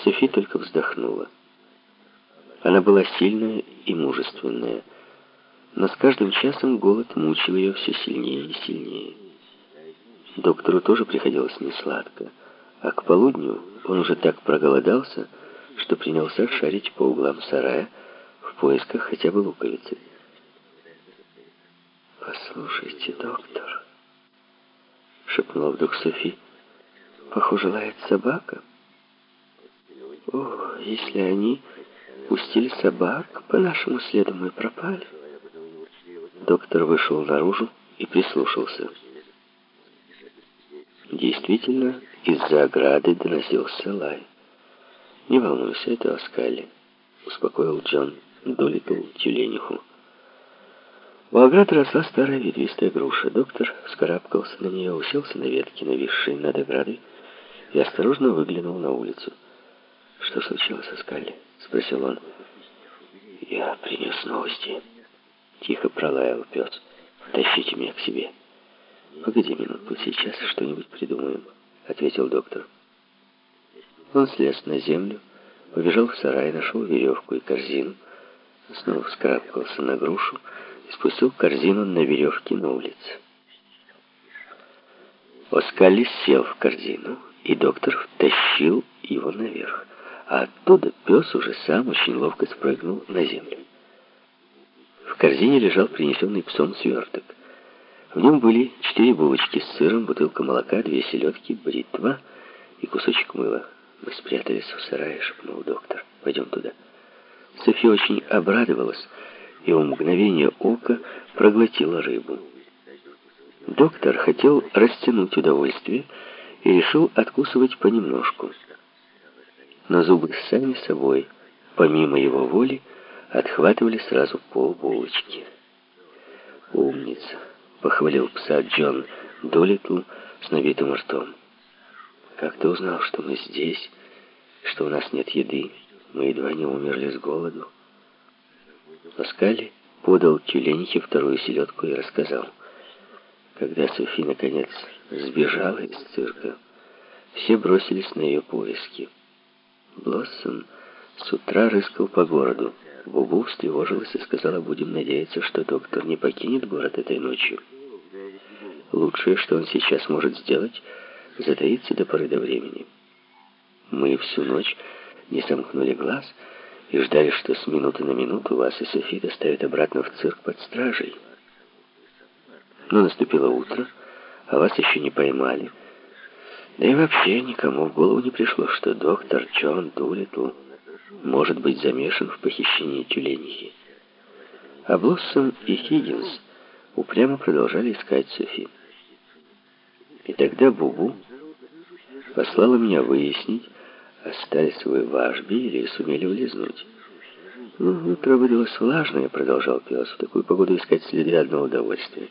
Софи только вздохнула. Она была сильная и мужественная, но с каждым часом голод мучил ее все сильнее и сильнее. Доктору тоже приходилось несладко, а к полудню он уже так проголодался, что принялся шарить по углам сарая в поисках хотя бы луковицы. «Послушайте, доктор», — шепнула вдруг Софи, — «похоже, лает собака». «О, если они пустили собак по нашему следу, мы пропали». Доктор вышел наружу и прислушался. Действительно, из-за ограды доносился лай. «Не волнуйся, это Оскали», — успокоил Джон Долитл тюлениху. У ограды росла старая ветвистая груша. Доктор вскарабкался на нее, уселся на ветке, нависшей над оградой, и осторожно выглянул на улицу. «Что случилось со Скалли?» — спросил он. «Я принес новости». Тихо пролаял пес. «Тащите меня к себе». «Погоди минутку, сейчас что-нибудь придумаем», — ответил доктор. Он слез на землю, побежал в сарай, нашел веревку и корзину, снова вскарабкался на грушу и спустил корзину на веревке на улице. Оскали сел в корзину, и доктор втащил его наверх, а оттуда пес уже сам очень ловко спрыгнул на землю. В корзине лежал принесенный псом сверток. В нем были четыре булочки с сыром, бутылка молока, две селедки, бритва и кусочек мыла. «Мы спрятались в сарае», — шепнул доктор. «Пойдем туда». София очень обрадовалась и в мгновение ока проглотила рыбу. Доктор хотел растянуть удовольствие и решил откусывать понемножку. Но зубы сами собой, помимо его воли, отхватывали сразу пол булочки. «Умница!» — похвалил пса Джон Долитл с набитым ртом. «Как ты узнал, что мы здесь, что у нас нет еды? Мы едва не умерли с голоду». Паскаль подал тюленихе вторую селедку и рассказал. Когда Софи, наконец, сбежала из цирка, все бросились на ее поиски. Блоссом с утра рыскал по городу. Бубу встревожилась и сказала, будем надеяться, что доктор не покинет город этой ночью. Лучшее, что он сейчас может сделать, затаиться до поры до времени. Мы всю ночь не сомкнули глаз и ждали, что с минуты на минуту вас и Софи доставят обратно в цирк под стражей. Но наступило утро, а вас еще не поймали. Да и вообще никому в голову не пришло, что доктор Джон Дулитл может быть замешан в похищении тюленихи. А Блоссом и Хиггинс упрямо продолжали искать Софи. И тогда Бубу послала меня выяснить, остались вы в Ашби или сумели улизнуть. Ну, утро выдалось влажное, продолжал пес. В такую погоду искать следы одно удовольствие.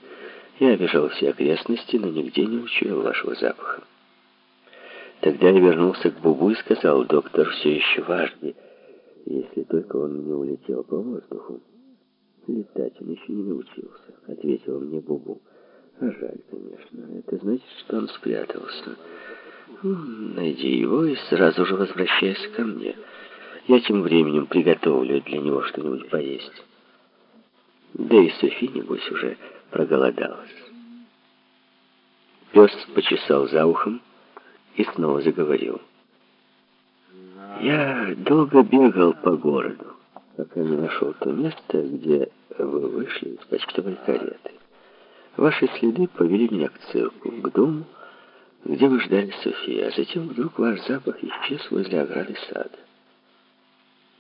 Я обижал все окрестности, но нигде не учуял вашего запаха. Тогда я вернулся к Бубу и сказал, доктор все еще в Ашби если только он не улетел по воздуху. Летать он еще не научился, ответил мне Бубу. А жаль, конечно. Это значит, что он спрятался. Найди его и сразу же возвращайся ко мне. Я тем временем приготовлю для него что-нибудь поесть. Да и Софи, небось, уже проголодалась. Пес почесал за ухом и снова заговорил. Я долго бегал по городу, пока не нашел то место, где вы вышли из почтовой кареты. Ваши следы повели меня к цирку, к дому, где вы ждали Софии, а затем вдруг ваш запах исчез возле ограды сада.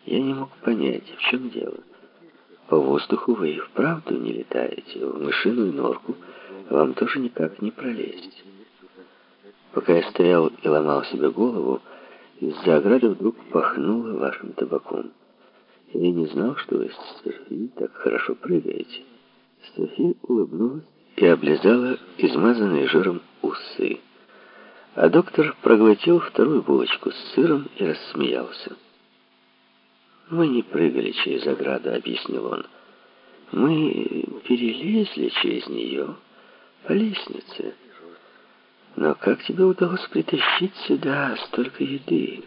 Я не мог понять, в чем дело. По воздуху вы и вправду не летаете, в мышиную норку вам тоже никак не пролезть. Пока я стоял и ломал себе голову, из-за ограды вдруг пахнуло вашим табаком. Я не знал, что вы с Софи так хорошо прыгаете. Софи улыбнулась и облизала измазанные жиром усы. А доктор проглотил вторую булочку с сыром и рассмеялся. «Мы не прыгали через ограду», — объяснил он. «Мы перелезли через нее по лестнице». Но как тебе удалось притащить сюда столько еды?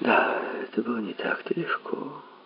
Да, это было не так-то легко.